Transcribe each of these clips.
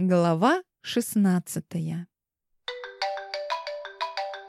Глава 16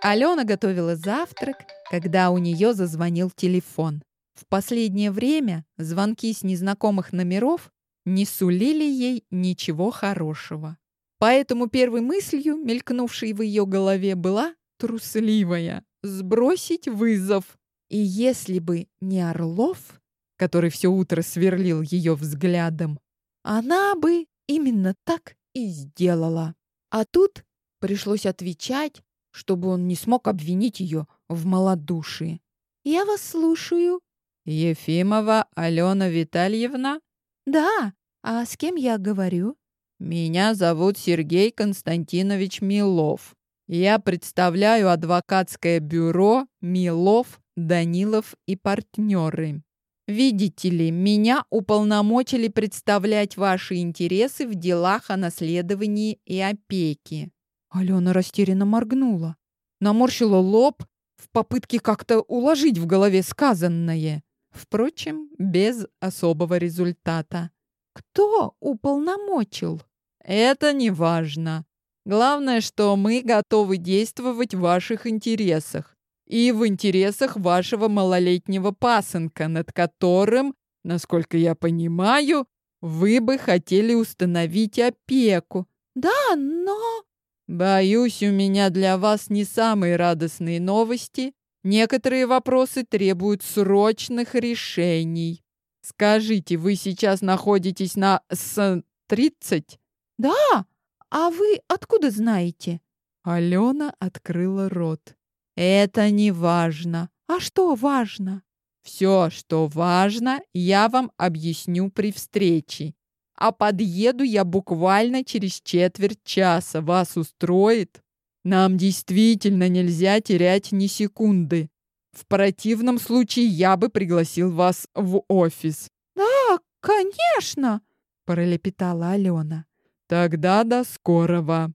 Алена готовила завтрак, когда у нее зазвонил телефон. В последнее время звонки с незнакомых номеров не сулили ей ничего хорошего. Поэтому первой мыслью, мелькнувшей в ее голове, была трусливая — сбросить вызов. И если бы не Орлов, который все утро сверлил ее взглядом, она бы именно так и сделала. А тут пришлось отвечать, чтобы он не смог обвинить ее в малодушии. «Я вас слушаю». «Ефимова Алена Витальевна?» «Да. А с кем я говорю?» «Меня зовут Сергей Константинович Милов. Я представляю адвокатское бюро Милов, Данилов и партнеры. Видите ли, меня уполномочили представлять ваши интересы в делах о наследовании и опеке. Алена растерянно моргнула, наморщила лоб в попытке как-то уложить в голове сказанное. Впрочем, без особого результата. Кто уполномочил? Это не важно. Главное, что мы готовы действовать в ваших интересах и в интересах вашего малолетнего пасынка, над которым, насколько я понимаю, вы бы хотели установить опеку. Да, но... Боюсь, у меня для вас не самые радостные новости. Некоторые вопросы требуют срочных решений. Скажите, вы сейчас находитесь на С-30? Да, а вы откуда знаете? Алена открыла рот. Это не важно. А что важно? Все, что важно, я вам объясню при встрече. А подъеду я буквально через четверть часа. Вас устроит? Нам действительно нельзя терять ни секунды. В противном случае я бы пригласил вас в офис. Да, конечно, пролепетала Алена. Тогда до скорого.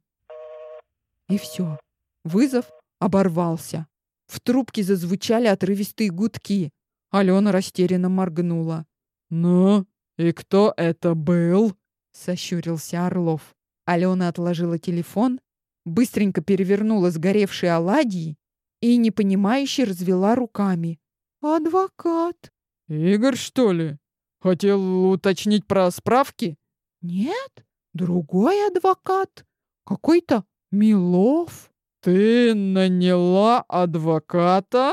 И все. Вызов оборвался. В трубке зазвучали отрывистые гудки. Алена растерянно моргнула. «Ну, и кто это был?» — сощурился Орлов. Алена отложила телефон, быстренько перевернула сгоревшие оладьи и непонимающе развела руками. «Адвокат». «Игорь, что ли? Хотел уточнить про справки?» «Нет, другой адвокат. Какой-то Милов». «Ты наняла адвоката?»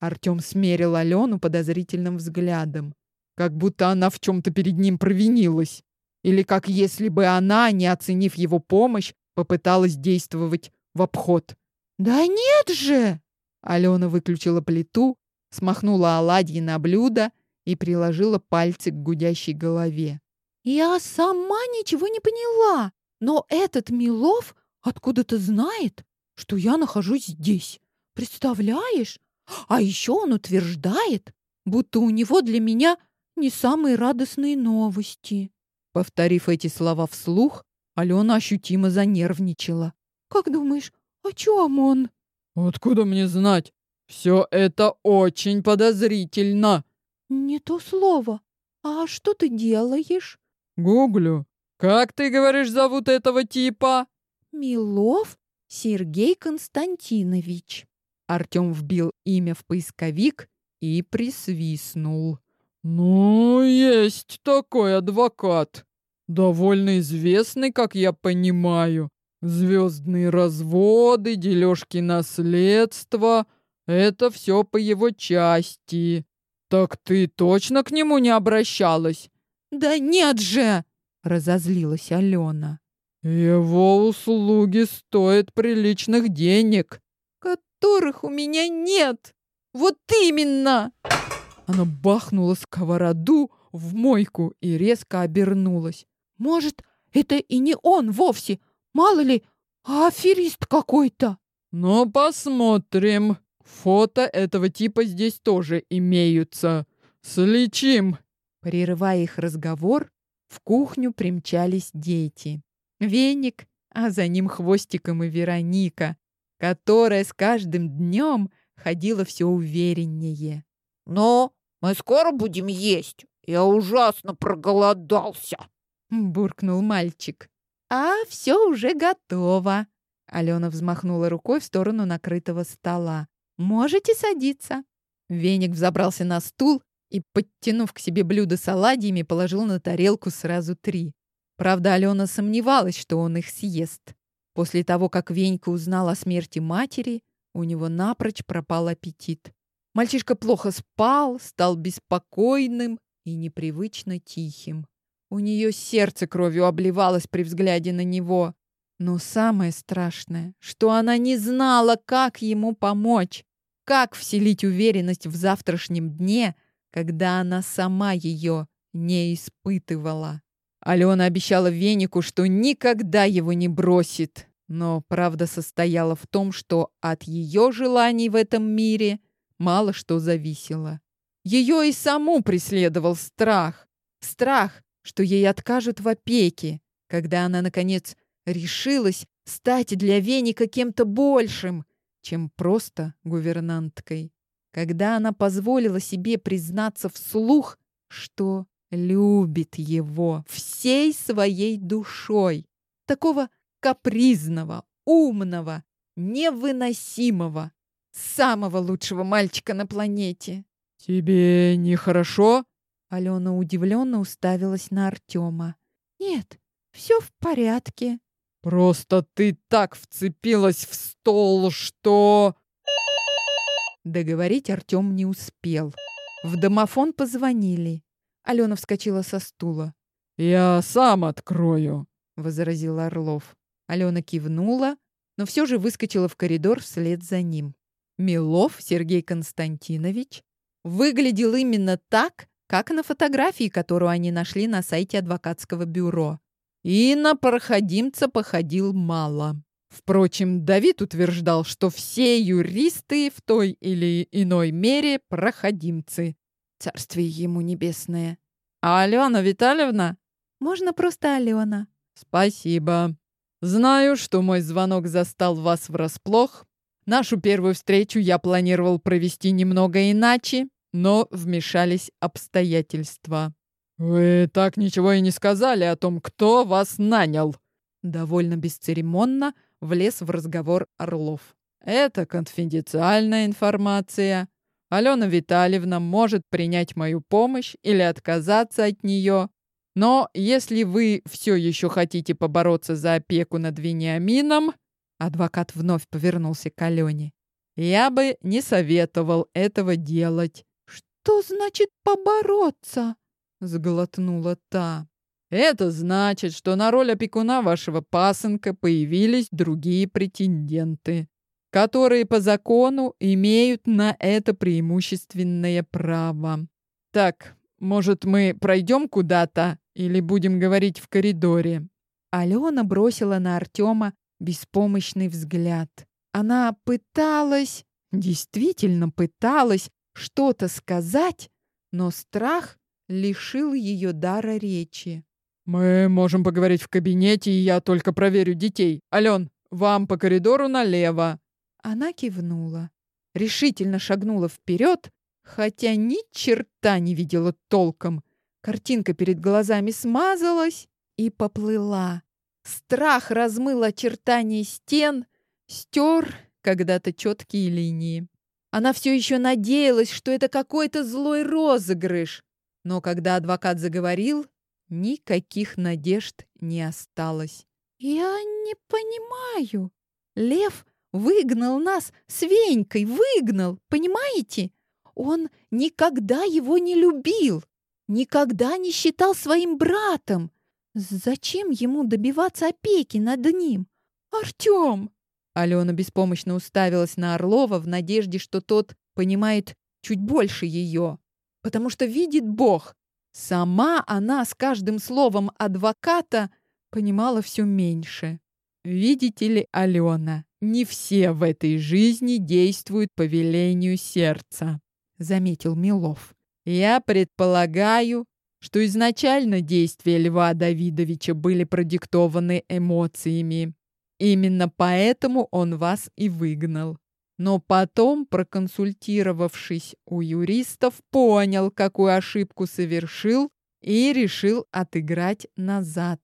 Артем смерил Алену подозрительным взглядом, как будто она в чем-то перед ним провинилась. Или как если бы она, не оценив его помощь, попыталась действовать в обход. «Да нет же!» Алена выключила плиту, смахнула оладьи на блюдо и приложила пальцы к гудящей голове. «Я сама ничего не поняла, но этот Милов откуда-то знает, что я нахожусь здесь. Представляешь? А еще он утверждает, будто у него для меня не самые радостные новости. Повторив эти слова вслух, Алена ощутимо занервничала. Как думаешь, о чем он? Откуда мне знать? Все это очень подозрительно. Не то слово. А что ты делаешь? Гуглю. Как ты говоришь, зовут этого типа? Милов Сергей Константинович. Артем вбил имя в поисковик и присвистнул. Ну, есть такой адвокат. Довольно известный, как я понимаю. Звездные разводы, дележки наследства — это все по его части. Так ты точно к нему не обращалась? Да нет же! Разозлилась Алена. Его услуги стоят приличных денег, которых у меня нет. Вот именно. Она бахнула сковороду в мойку и резко обернулась. Может, это и не он вовсе, мало ли, а аферист какой-то. Ну, посмотрим. Фото этого типа здесь тоже имеются. Слечим. Прерывая их разговор, в кухню примчались дети. Веник, а за ним хвостиком и Вероника, которая с каждым днем ходила все увереннее. «Но мы скоро будем есть. Я ужасно проголодался», — буркнул мальчик. А все уже готово. Алена взмахнула рукой в сторону накрытого стола. Можете садиться. Веник взобрался на стул и, подтянув к себе блюдо с оладьями, положил на тарелку сразу три. Правда, Алена сомневалась, что он их съест. После того, как Венька узнал о смерти матери, у него напрочь пропал аппетит. Мальчишка плохо спал, стал беспокойным и непривычно тихим. У нее сердце кровью обливалось при взгляде на него. Но самое страшное, что она не знала, как ему помочь, как вселить уверенность в завтрашнем дне, когда она сама ее не испытывала. Алена обещала Венику, что никогда его не бросит, но правда состояла в том, что от ее желаний в этом мире мало что зависело. Ее и саму преследовал страх. Страх, что ей откажут в опеке, когда она, наконец, решилась стать для Веника кем-то большим, чем просто гувернанткой. Когда она позволила себе признаться вслух, что любит его всей своей душой. Такого капризного, умного, невыносимого, самого лучшего мальчика на планете. «Тебе нехорошо?» Алена удивленно уставилась на Артема. «Нет, все в порядке». «Просто ты так вцепилась в стол, что...» Договорить Артем не успел. В домофон позвонили. Алена вскочила со стула. «Я сам открою», — возразил Орлов. Алена кивнула, но все же выскочила в коридор вслед за ним. Милов Сергей Константинович выглядел именно так, как на фотографии, которую они нашли на сайте адвокатского бюро. И на проходимца походил мало. Впрочем, Давид утверждал, что все юристы в той или иной мере проходимцы. Царствие ему небесное. А Алена Витальевна? Можно просто Алена. Спасибо. Знаю, что мой звонок застал вас врасплох. Нашу первую встречу я планировал провести немного иначе, но вмешались обстоятельства. «Вы так ничего и не сказали о том, кто вас нанял!» Довольно бесцеремонно влез в разговор Орлов. «Это конфиденциальная информация. Алена Витальевна может принять мою помощь или отказаться от нее. Но если вы все еще хотите побороться за опеку над Вениамином...» Адвокат вновь повернулся к Алене. «Я бы не советовал этого делать». «Что значит побороться?» — сглотнула та. «Это значит, что на роль опекуна вашего пасынка появились другие претенденты, которые по закону имеют на это преимущественное право. Так, может, мы пройдем куда-то или будем говорить в коридоре?» Алена бросила на Артема беспомощный взгляд. Она пыталась, действительно пыталась что-то сказать, но страх лишил ее дара речи. «Мы можем поговорить в кабинете, и я только проверю детей. Ален, вам по коридору налево». Она кивнула, решительно шагнула вперед, хотя ни черта не видела толком. Картинка перед глазами смазалась и поплыла. Страх размыл очертания стен, стер когда-то четкие линии. Она все еще надеялась, что это какой-то злой розыгрыш, но когда адвокат заговорил, никаких надежд не осталось. «Я не понимаю. Лев выгнал нас с Венькой, выгнал, понимаете? Он никогда его не любил, никогда не считал своим братом. Зачем ему добиваться опеки над ним? Артем!» Алена беспомощно уставилась на Орлова в надежде, что тот понимает чуть больше ее потому что видит Бог. Сама она с каждым словом адвоката понимала все меньше. Видите ли, Алена, не все в этой жизни действуют по велению сердца, заметил Милов. Я предполагаю, что изначально действия Льва Давидовича были продиктованы эмоциями. Именно поэтому он вас и выгнал но потом, проконсультировавшись у юристов, понял, какую ошибку совершил и решил отыграть назад.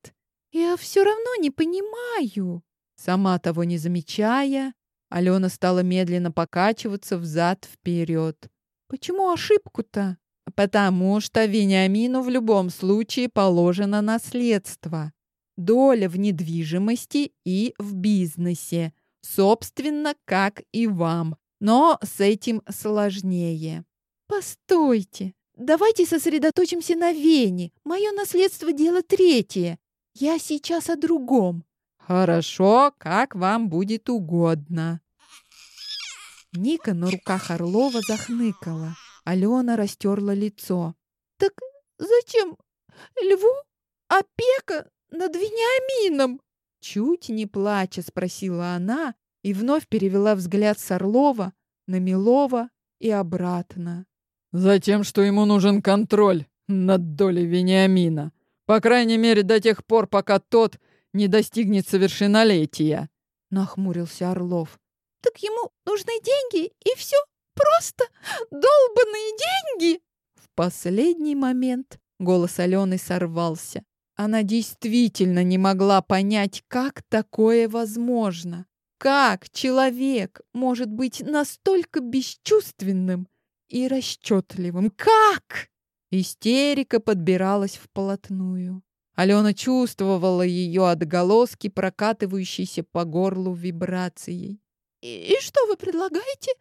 Я все равно не понимаю. Сама того не замечая, Алена стала медленно покачиваться взад-вперед. Почему ошибку-то? Потому что Вениамину в любом случае положено наследство. Доля в недвижимости и в бизнесе. Собственно, как и вам. Но с этим сложнее. Постойте. Давайте сосредоточимся на Вене. Мое наследство – дело третье. Я сейчас о другом. Хорошо, как вам будет угодно. Ника на руках Орлова захныкала. Алена растерла лицо. «Так зачем льву опека над Вениамином?» Чуть не плача спросила она и вновь перевела взгляд с Орлова на Милова и обратно. «Затем, что ему нужен контроль над долей Вениамина. По крайней мере, до тех пор, пока тот не достигнет совершеннолетия», — нахмурился Орлов. «Так ему нужны деньги, и все?» Просто долбанные деньги!» В последний момент голос Алены сорвался. Она действительно не могла понять, как такое возможно. Как человек может быть настолько бесчувственным и расчетливым? Как? Истерика подбиралась вплотную. Алена чувствовала ее отголоски, прокатывающиеся по горлу вибрацией. «И что вы предлагаете?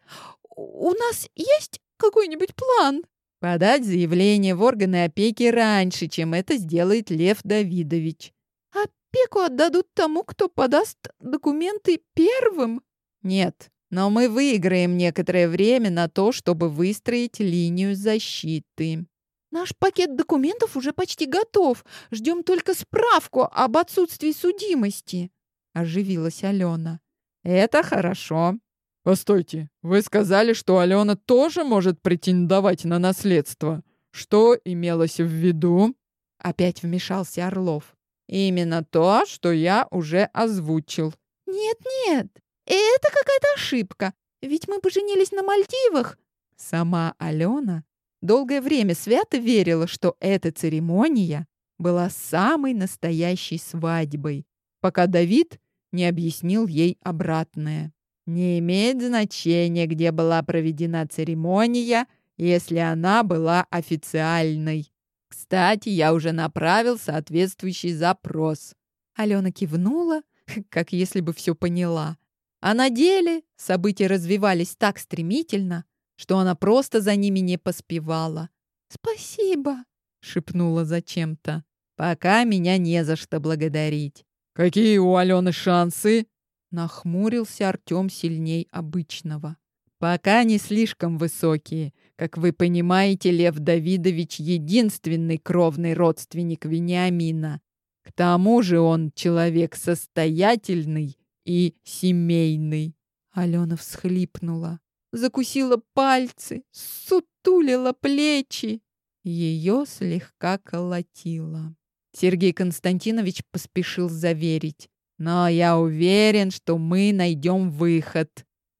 у нас есть какой-нибудь план?» «Подать заявление в органы опеки раньше, чем это сделает Лев Давидович». «Опеку отдадут тому, кто подаст документы первым?» «Нет, но мы выиграем некоторое время на то, чтобы выстроить линию защиты». «Наш пакет документов уже почти готов. Ждем только справку об отсутствии судимости», — оживилась Алена. «Это хорошо. «Постойте, вы сказали, что Алена тоже может претендовать на наследство. Что имелось в виду?» Опять вмешался Орлов. «Именно то, что я уже озвучил». «Нет-нет, это какая-то ошибка. Ведь мы поженились на Мальдивах». Сама Алена долгое время свято верила, что эта церемония была самой настоящей свадьбой, пока Давид не объяснил ей обратное. Не имеет значения, где была проведена церемония, если она была официальной. Кстати, я уже направил соответствующий запрос. Алена кивнула, как если бы все поняла. А на деле события развивались так стремительно, что она просто за ними не поспевала. «Спасибо», — шепнула зачем-то. «Пока меня не за что благодарить». «Какие у Алены шансы?» Нахмурился Артем сильней обычного. Пока не слишком высокие. Как вы понимаете, Лев Давидович единственный кровный родственник Вениамина. К тому же он человек состоятельный и семейный. Алена всхлипнула, закусила пальцы, сутулила плечи. Ее слегка колотило. Сергей Константинович поспешил заверить. Но я уверен, что мы найдем выход.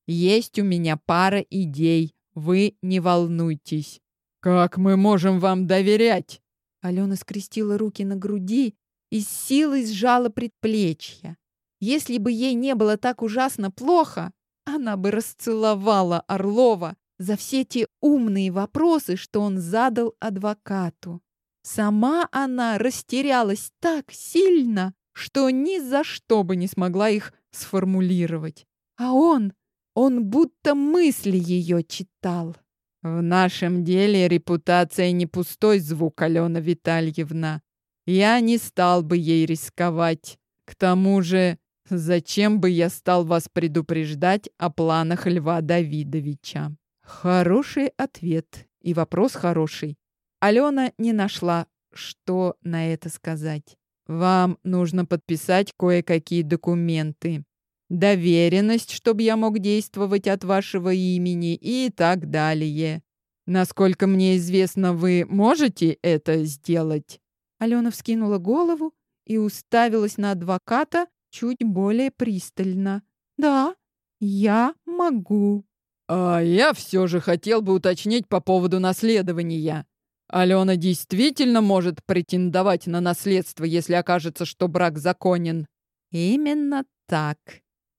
Есть у меня пара идей. Вы не волнуйтесь. Как мы можем вам доверять? Алена скрестила руки на груди и с силой сжала предплечья. Если бы ей не было так ужасно плохо, она бы расцеловала Орлова за все те умные вопросы, что он задал адвокату. Сама она растерялась так сильно, что ни за что бы не смогла их сформулировать. А он, он будто мысли ее читал. В нашем деле репутация не пустой звук, Алена Витальевна. Я не стал бы ей рисковать. К тому же, зачем бы я стал вас предупреждать о планах Льва Давидовича? Хороший ответ и вопрос хороший. Алена не нашла, что на это сказать. Вам нужно подписать кое-какие документы. Доверенность, чтобы я мог действовать от вашего имени и так далее. Насколько мне известно, вы можете это сделать?» Алена вскинула голову и уставилась на адвоката чуть более пристально. «Да, я могу». «А я все же хотел бы уточнить по поводу наследования. Алена действительно может претендовать на наследство, если окажется, что брак законен. Именно так.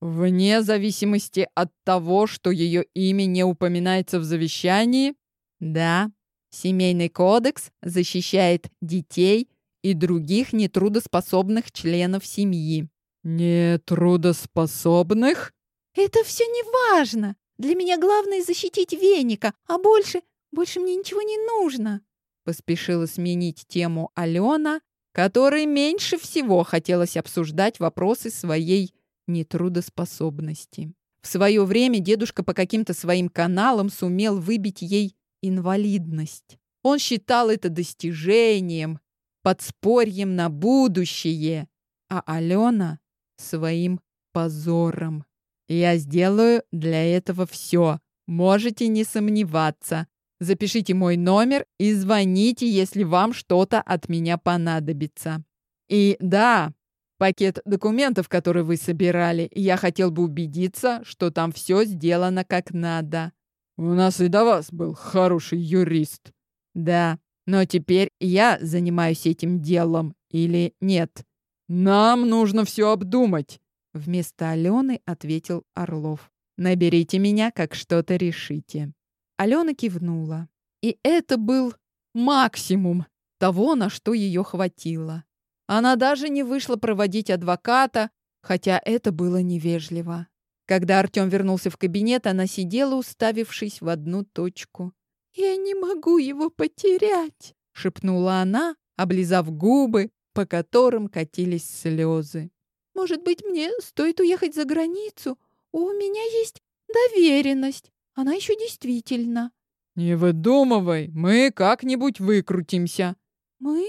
Вне зависимости от того, что ее имя не упоминается в завещании? Да. Семейный кодекс защищает детей и других нетрудоспособных членов семьи. Нетрудоспособных? Это все не важно. Для меня главное защитить веника, а больше, больше мне ничего не нужно. Поспешила сменить тему Алена, которой меньше всего хотелось обсуждать вопросы своей нетрудоспособности. В свое время дедушка по каким-то своим каналам сумел выбить ей инвалидность. Он считал это достижением, подспорьем на будущее, а Алена — своим позором. Я сделаю для этого все. Можете не сомневаться. Запишите мой номер и звоните, если вам что-то от меня понадобится. И да, пакет документов, который вы собирали, я хотел бы убедиться, что там все сделано как надо. У нас и до вас был хороший юрист. Да, но теперь я занимаюсь этим делом или нет? Нам нужно все обдумать. Вместо Алены ответил Орлов. «Наберите меня, как что-то решите». Алена кивнула. И это был максимум того, на что ее хватило. Она даже не вышла проводить адвоката, хотя это было невежливо. Когда Артем вернулся в кабинет, она сидела, уставившись в одну точку. «Я не могу его потерять», — шепнула она, облизав губы, по которым катились слезы. Может быть, мне стоит уехать за границу? У меня есть доверенность. Она еще действительно. Не выдумывай, мы как-нибудь выкрутимся. Мы?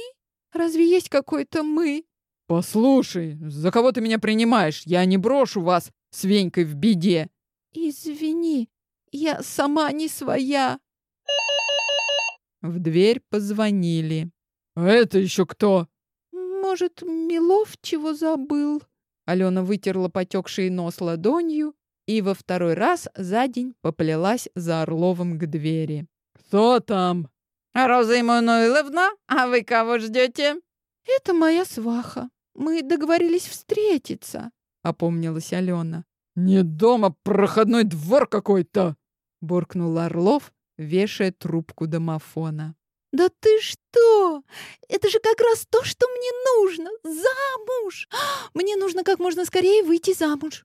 Разве есть какой-то мы? Послушай, за кого ты меня принимаешь? Я не брошу вас с Венькой в беде. Извини, я сама не своя. В дверь позвонили. А это еще кто? Может, Милов чего забыл? Алена вытерла потекший нос ладонью и во второй раз за день поплелась за Орловым к двери. «Кто там?» «Роза Эммануиловна, а вы кого ждете?» «Это моя сваха. Мы договорились встретиться», — опомнилась Алена. «Не дома, проходной двор какой-то!» — буркнул Орлов, вешая трубку домофона. «Да ты что? Это же как раз то, что мне нужно! Замуж! Мне нужно как можно скорее выйти замуж!»